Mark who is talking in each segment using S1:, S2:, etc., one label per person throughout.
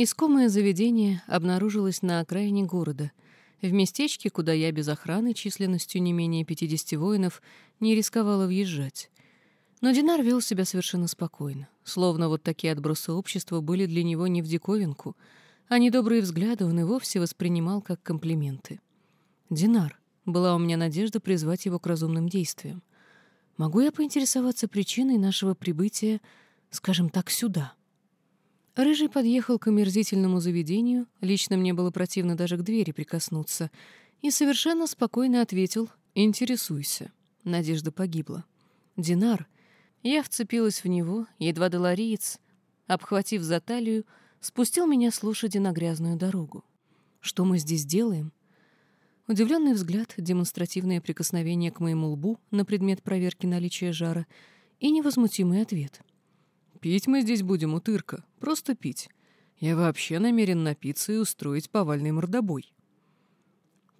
S1: Искомое заведение обнаружилось на окраине города, в местечке, куда я без охраны численностью не менее 50 воинов не рисковала въезжать. Но Динар вел себя совершенно спокойно, словно вот такие отбросы общества были для него не в диковинку, а недобрые взгляды он и вовсе воспринимал как комплименты. «Динар», — была у меня надежда призвать его к разумным действиям. «Могу я поинтересоваться причиной нашего прибытия, скажем так, сюда?» Рыжий подъехал к омерзительному заведению, лично мне было противно даже к двери прикоснуться, и совершенно спокойно ответил «Интересуйся». Надежда погибла. «Динар». Я вцепилась в него, едва долариец, обхватив за талию, спустил меня с лошади на грязную дорогу. «Что мы здесь делаем?» Удивленный взгляд, демонстративное прикосновение к моему лбу на предмет проверки наличия жара и невозмутимый ответ. Пить мы здесь будем, утырка. Просто пить. Я вообще намерен напиться и устроить повальный мордобой.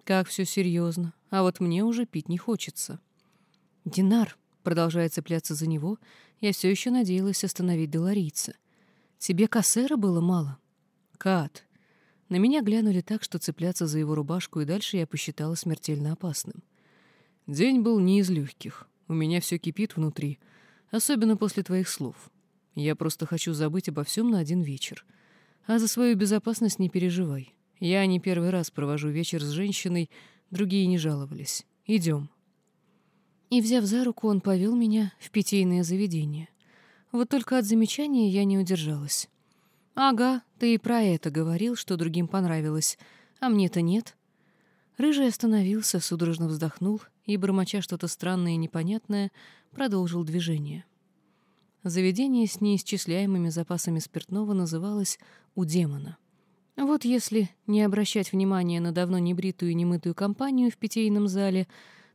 S1: Как все серьезно. А вот мне уже пить не хочется. Динар, продолжая цепляться за него, я все еще надеялась остановить Деларийца. Тебе кассера было мало? Кат. На меня глянули так, что цепляться за его рубашку и дальше я посчитала смертельно опасным. День был не из легких. У меня все кипит внутри, особенно после твоих слов. Я просто хочу забыть обо всем на один вечер. А за свою безопасность не переживай. Я не первый раз провожу вечер с женщиной, другие не жаловались. Идем. И, взяв за руку, он повел меня в питейное заведение. Вот только от замечания я не удержалась. «Ага, ты и про это говорил, что другим понравилось, а мне-то нет». Рыжий остановился, судорожно вздохнул и, бормоча что-то странное и непонятное, продолжил движение. Заведение с неисчисляемыми запасами спиртного называлось «У демона». Вот если не обращать внимания на давно небритую и немытую компанию в питейном зале,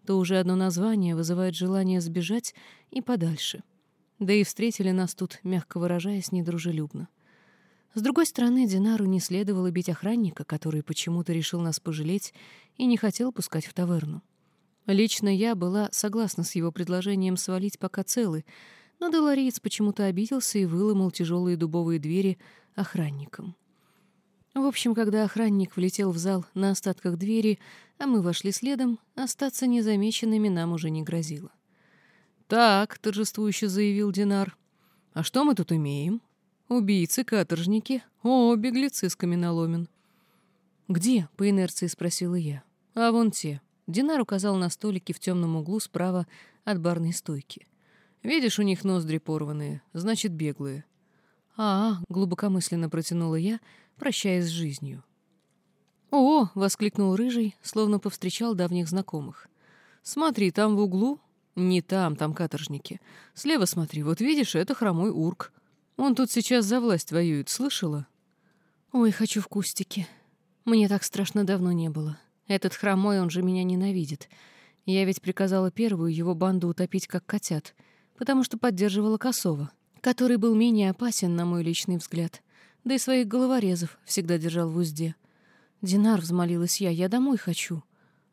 S1: то уже одно название вызывает желание сбежать и подальше. Да и встретили нас тут, мягко выражаясь, недружелюбно. С другой стороны, Динару не следовало бить охранника, который почему-то решил нас пожалеть и не хотел пускать в таверну. Лично я была согласна с его предложением свалить пока целый, но Долориец почему-то обиделся и выломал тяжелые дубовые двери охранникам. В общем, когда охранник влетел в зал на остатках двери, а мы вошли следом, остаться незамеченными нам уже не грозило. «Так», — торжествующе заявил Динар, — «а что мы тут имеем? Убийцы, каторжники, о, беглецы с каменоломен». «Где?» — по инерции спросила я. «А вон те». Динар указал на столики в темном углу справа от барной стойки. Видишь, у них ноздри порванные, значит, беглые. А, глубокомысленно протянула я, прощаясь с жизнью. «О!» — воскликнул Рыжий, словно повстречал давних знакомых. «Смотри, там в углу...» «Не там, там каторжники. Слева смотри, вот видишь, это хромой урк. Он тут сейчас за власть воюет, слышала?» «Ой, хочу в кустике. Мне так страшно давно не было. Этот хромой, он же меня ненавидит. Я ведь приказала первую его банду утопить, как котят потому что поддерживала Косова, который был менее опасен, на мой личный взгляд, да и своих головорезов всегда держал в узде. «Динар», — взмолилась я, — «я домой хочу».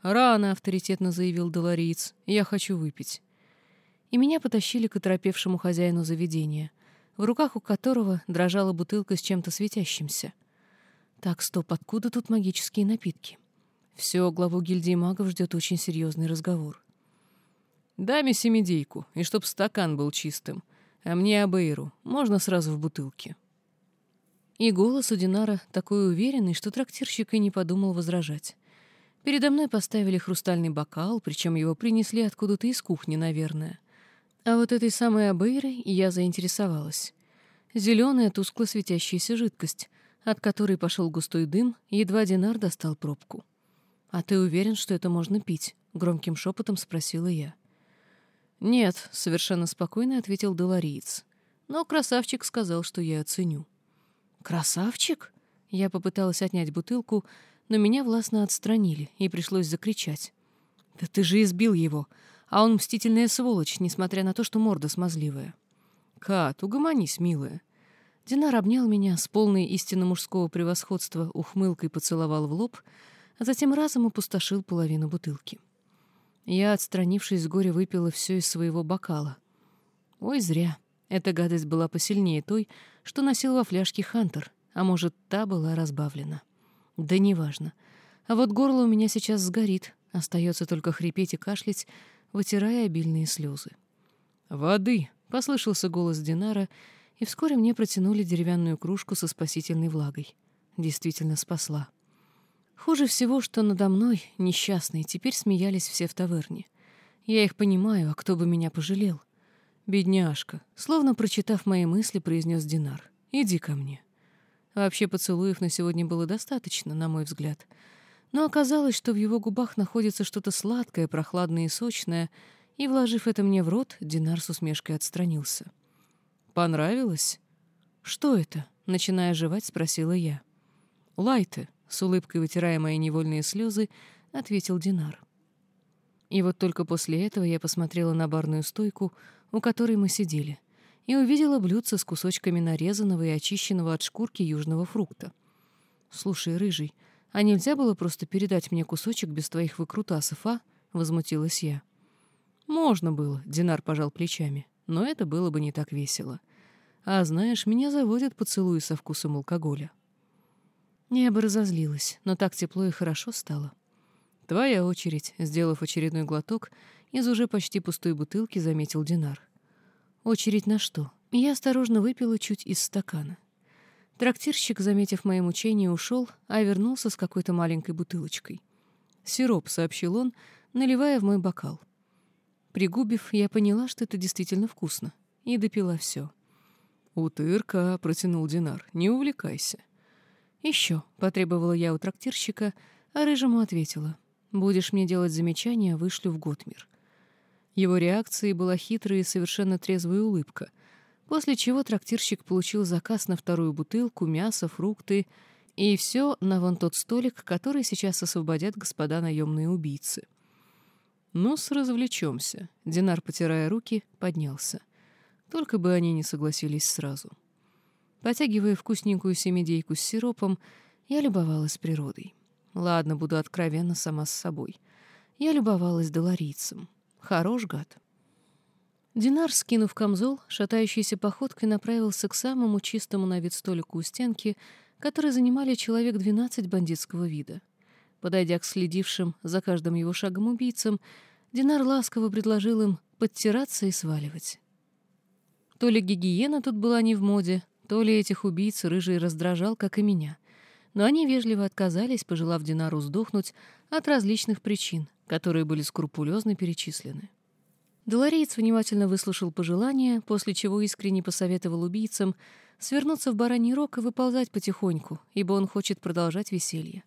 S1: «Рано», — авторитетно заявил Долориец, — «я хочу выпить». И меня потащили к оторопевшему хозяину заведения, в руках у которого дрожала бутылка с чем-то светящимся. Так, стоп, откуда тут магические напитки? Все, главу гильдии магов ждет очень серьезный разговор. Даме семидейку, и чтоб стакан был чистым. А мне Абейру. Можно сразу в бутылке. И голос у Динара такой уверенный, что трактирщик и не подумал возражать. Передо мной поставили хрустальный бокал, причем его принесли откуда-то из кухни, наверное. А вот этой самой Абейрой я заинтересовалась. Зеленая тускло светящаяся жидкость, от которой пошел густой дым, едва Динар достал пробку. «А ты уверен, что это можно пить?» — громким шепотом спросила я. «Нет», — совершенно спокойно ответил Долориец. Но красавчик сказал, что я оценю. «Красавчик?» Я попыталась отнять бутылку, но меня властно отстранили, и пришлось закричать. «Да ты же избил его! А он мстительная сволочь, несмотря на то, что морда смазливая». «Кат, угомонись, милая». Динар обнял меня с полной истинно мужского превосходства, ухмылкой поцеловал в лоб, а затем разом опустошил половину бутылки. Я, отстранившись с горя, выпила все из своего бокала. Ой, зря. Эта гадость была посильнее той, что носил во фляжке Хантер, а может, та была разбавлена. Да неважно. А вот горло у меня сейчас сгорит, остается только хрипеть и кашлять, вытирая обильные слезы. «Воды!» — послышался голос Динара, и вскоре мне протянули деревянную кружку со спасительной влагой. Действительно спасла. Хуже всего, что надо мной, несчастной, теперь смеялись все в таверне. Я их понимаю, а кто бы меня пожалел? «Бедняжка», словно прочитав мои мысли, произнес Динар. «Иди ко мне». Вообще поцелуев на сегодня было достаточно, на мой взгляд. Но оказалось, что в его губах находится что-то сладкое, прохладное и сочное, и, вложив это мне в рот, Динар с усмешкой отстранился. «Понравилось?» «Что это?» — начиная жевать, спросила я. «Лайты», — с улыбкой вытирая мои невольные слезы, ответил Динар. И вот только после этого я посмотрела на барную стойку, у которой мы сидели, и увидела блюдце с кусочками нарезанного и очищенного от шкурки южного фрукта. «Слушай, рыжий, а нельзя было просто передать мне кусочек без твоих выкрутасов, а?» — возмутилась я. «Можно было», — Динар пожал плечами, «но это было бы не так весело. А знаешь, меня заводят поцелуи со вкусом алкоголя». Я бы разозлилась, но так тепло и хорошо стало. «Твоя очередь», — сделав очередной глоток, из уже почти пустой бутылки заметил Динар. «Очередь на что?» Я осторожно выпила чуть из стакана. Трактирщик, заметив мои мучения, ушел, а вернулся с какой-то маленькой бутылочкой. «Сироп», — сообщил он, наливая в мой бокал. Пригубив, я поняла, что это действительно вкусно, и допила все. «Утырка», — протянул Динар, — «не увлекайся». «Еще», — потребовала я у трактирщика, а рыжему ответила. Будешь мне делать замечания, вышлю в Готмир. Его реакцией была хитрая и совершенно трезвая улыбка, после чего трактирщик получил заказ на вторую бутылку, мясо, фрукты и все на вон тот столик, который сейчас освободят господа наемные убийцы. «Ну-с, развлечемся», — Динар, потирая руки, поднялся. Только бы они не согласились сразу. Потягивая вкусненькую семидейку с сиропом, я любовалась природой. Ладно, буду откровенна сама с собой. Я любовалась доларийцем. Хорош гад. Динар, скинув камзол, шатающейся походкой направился к самому чистому на вид столику у стенки, который занимали человек двенадцать бандитского вида. Подойдя к следившим за каждым его шагом убийцам, Динар ласково предложил им подтираться и сваливать. То ли гигиена тут была не в моде, то ли этих убийц рыжий раздражал, как и меня но они вежливо отказались, пожелав Динару сдохнуть от различных причин, которые были скрупулезно перечислены. Долореец внимательно выслушал пожелания, после чего искренне посоветовал убийцам свернуться в бараний рог и выползать потихоньку, ибо он хочет продолжать веселье.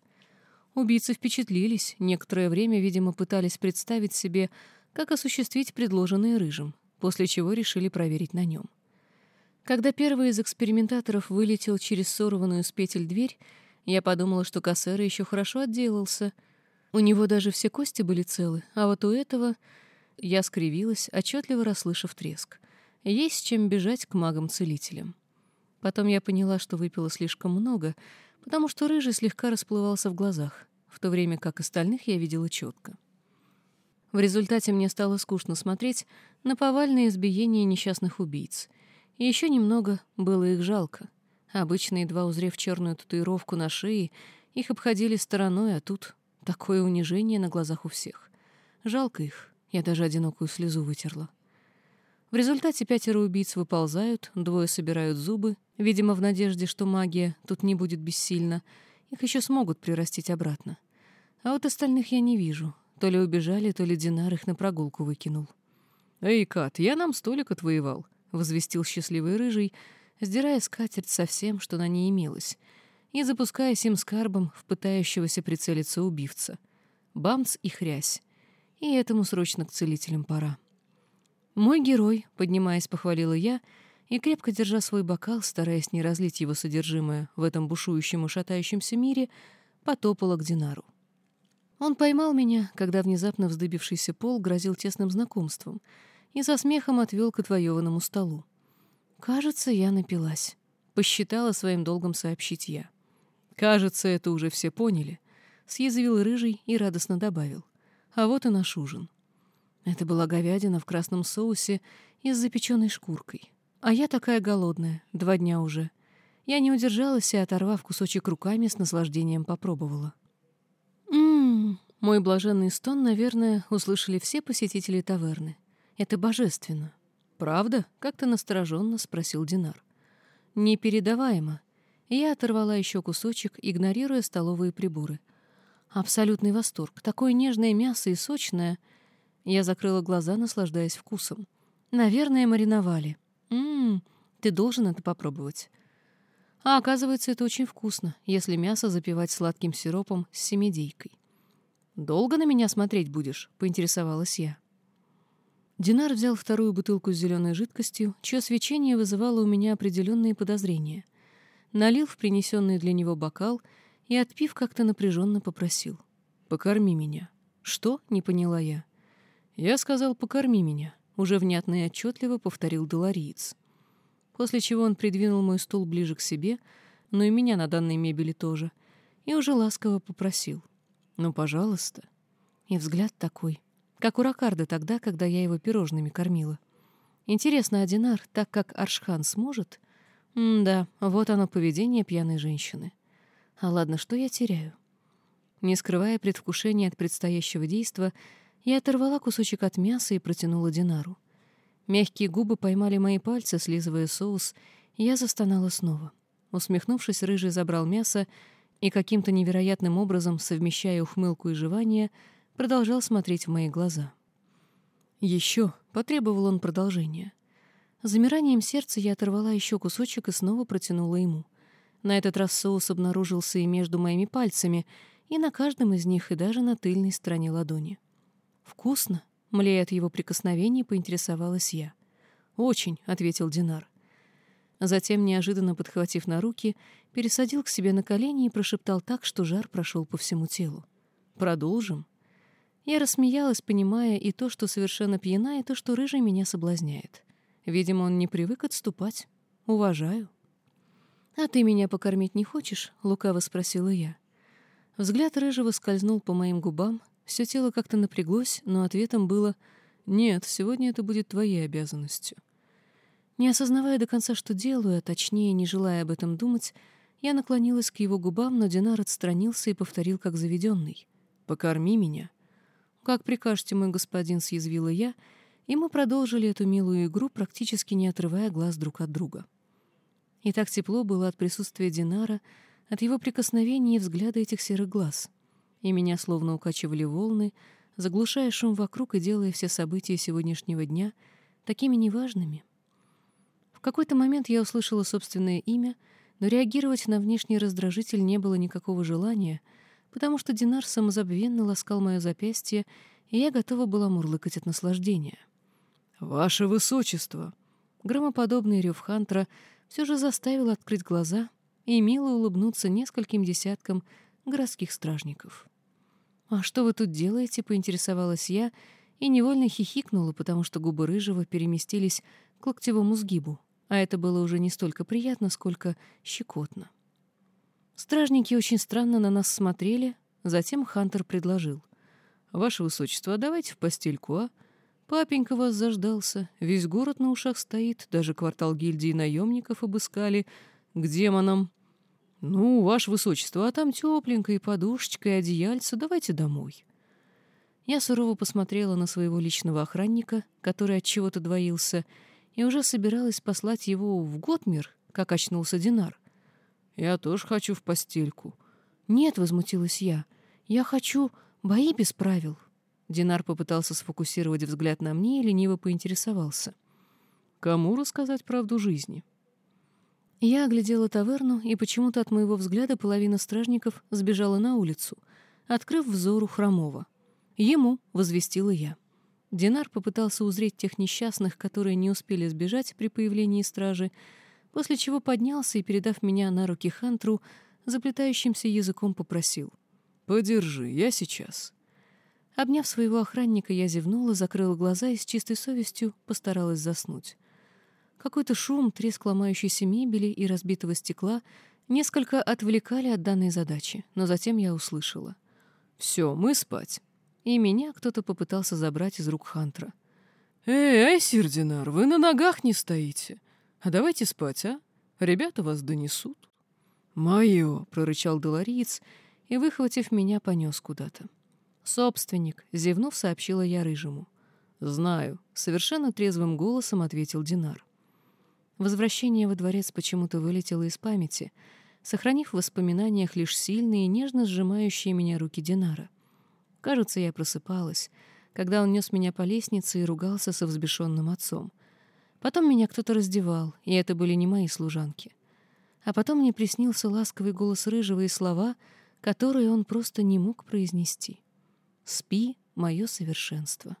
S1: Убийцы впечатлились, некоторое время, видимо, пытались представить себе, как осуществить предложенное рыжим, после чего решили проверить на нем. Когда первый из экспериментаторов вылетел через сорванную с петель дверь, я подумала, что Кассера еще хорошо отделался. У него даже все кости были целы, а вот у этого... Я скривилась, отчетливо расслышав треск. Есть чем бежать к магам-целителям. Потом я поняла, что выпила слишком много, потому что рыжий слегка расплывался в глазах, в то время как остальных я видела четко. В результате мне стало скучно смотреть на повальное избиение несчастных убийц. И еще немного было их жалко. Обычно, едва узрев черную татуировку на шее, их обходили стороной, а тут такое унижение на глазах у всех. Жалко их, я даже одинокую слезу вытерла. В результате пятеро убийц выползают, двое собирают зубы, видимо, в надежде, что магия тут не будет бессильна, их еще смогут прирастить обратно. А вот остальных я не вижу. То ли убежали, то ли Динар их на прогулку выкинул. «Эй, Кат, я нам столик отвоевал», — возвестил счастливый рыжий, сдирая скатерть со всем, что на ней имелось, и запуская сим скарбом в пытающегося прицелиться убивца. Бамц и хрясь. И этому срочно к целителям пора. «Мой герой», — поднимаясь, похвалила я, и, крепко держа свой бокал, стараясь не разлить его содержимое в этом бушующем и шатающемся мире, потопала к Динару. Он поймал меня, когда внезапно вздыбившийся пол грозил тесным знакомством, и со смехом отвел к отвоеванному столу. «Кажется, я напилась», — посчитала своим долгом сообщить я. «Кажется, это уже все поняли», — съязвил рыжий и радостно добавил. «А вот и наш ужин». Это была говядина в красном соусе и с запеченной шкуркой. А я такая голодная, два дня уже. Я не удержалась и, оторвав кусочек руками, с наслаждением попробовала. Ммм, мой блаженный стон, наверное, услышали все посетители таверны. Это божественно. «Правда?» — как-то настороженно спросил Динар. «Непередаваемо». Я оторвала еще кусочек, игнорируя столовые приборы. Абсолютный восторг. Такое нежное мясо и сочное. Я закрыла глаза, наслаждаясь вкусом. Наверное, мариновали. Ммм, ты должен это попробовать. А оказывается, это очень вкусно, если мясо запивать сладким сиропом с семидейкой. «Долго на меня смотреть будешь?» — поинтересовалась я. Динар взял вторую бутылку с зеленой жидкостью, чье свечение вызывало у меня определенные подозрения. Налил в принесенный для него бокал и, отпив, как-то напряженно попросил. «Покорми меня». «Что?» — не поняла я. «Я сказал, покорми меня», — уже внятно и отчетливо повторил Долориец. После чего он придвинул мой стул ближе к себе, но и меня на данной мебели тоже, и уже ласково попросил. «Ну, пожалуйста». И взгляд такой, как у Ракарда тогда, когда я его пирожными кормила. Интересно, Адинар, так как Аршхан сможет? М-да, вот оно поведение пьяной женщины. А ладно, что я теряю? Не скрывая предвкушения от предстоящего действа, я оторвала кусочек от мяса и протянула Динару. Мягкие губы поймали мои пальцы, слизывая соус, и я застонала снова. Усмехнувшись, Рыжий забрал мясо и каким-то невероятным образом, совмещая ухмылку и жевание, продолжал смотреть в мои глаза. «Еще», — потребовал он продолжения. Замиранием сердца я оторвала еще кусочек и снова протянула ему. На этот раз соус обнаружился и между моими пальцами, и на каждом из них, и даже на тыльной стороне ладони. «Вкусно?» — млея от его прикосновений, поинтересовалась я. «Очень», — ответил Динар. Затем, неожиданно подхватив на руки, пересадил к себе на колени и прошептал так, что жар прошел по всему телу. «Продолжим?» Я рассмеялась, понимая и то, что совершенно пьяна, и то, что рыжий меня соблазняет. Видимо, он не привык отступать. Уважаю. «А ты меня покормить не хочешь?» — лукаво спросила я. Взгляд рыжего скользнул по моим губам, все тело как-то напряглось, но ответом было «Нет, сегодня это будет твоей обязанностью». Не осознавая до конца, что делаю, а точнее, не желая об этом думать, я наклонилась к его губам, но Динар отстранился и повторил, как заведенный. «Покорми меня». «Как прикажете, мой господин», — съязвила я, и мы продолжили эту милую игру, практически не отрывая глаз друг от друга. И так тепло было от присутствия Динара, от его прикосновений и взгляда этих серых глаз. И меня словно укачивали волны, заглушая шум вокруг и делая все события сегодняшнего дня такими неважными. В какой-то момент я услышала собственное имя, но реагировать на внешний раздражитель не было никакого желания — потому что Динар самозабвенно ласкал мое запястье, и я готова была мурлыкать от наслаждения. «Ваше Высочество!» Громоподобный рев Хантера все же заставил открыть глаза и мило улыбнуться нескольким десяткам городских стражников. «А что вы тут делаете?» — поинтересовалась я и невольно хихикнула, потому что губы Рыжего переместились к локтевому сгибу, а это было уже не столько приятно, сколько щекотно. Стражники очень странно на нас смотрели, затем Хантер предложил. «Ваше Высочество, а давайте в постельку, а? Папенька вас заждался, весь город на ушах стоит, даже квартал гильдии наемников обыскали. К демонам!» «Ну, ваше высочество, а там тепленько и подушечка, и одеяльце, давайте домой». Я сурово посмотрела на своего личного охранника, который от чего-то двоился, и уже собиралась послать его в Готмир, как очнулся Динар. «Я тоже хочу в постельку». «Нет», — возмутилась я, — «я хочу бои без правил». Динар попытался сфокусировать взгляд на мне и лениво поинтересовался. «Кому рассказать правду жизни?» Я оглядела таверну, и почему-то от моего взгляда половина стражников сбежала на улицу, открыв взору Хромова. «Ему», — возвестила я. Динар попытался узреть тех несчастных, которые не успели сбежать при появлении стражи, после чего поднялся и, передав меня на руки Хантру, заплетающимся языком попросил. «Подержи, я сейчас». Обняв своего охранника, я зевнула, закрыла глаза и с чистой совестью постаралась заснуть. Какой-то шум, треск ломающейся мебели и разбитого стекла несколько отвлекали от данной задачи, но затем я услышала. «Все, мы спать». и меня кто-то попытался забрать из рук Хантра.
S2: «Эй, Айсир Динар, вы на ногах не стоите. А давайте спать, а? Ребята вас донесут».
S1: «Мое!» — прорычал Долориец и, выхватив меня, понес куда-то. «Собственник», — зевнув, сообщила я Рыжему. «Знаю», — совершенно трезвым голосом ответил Динар. Возвращение во дворец почему-то вылетело из памяти, сохранив в воспоминаниях лишь сильные и нежно сжимающие меня руки Динара. Кажется, я просыпалась, когда он нес меня по лестнице и ругался со взбешенным отцом. Потом меня кто-то раздевал, и это были не мои служанки. А потом мне приснился ласковый голос Рыжего и слова, которые он просто не мог произнести. «Спи, мое совершенство».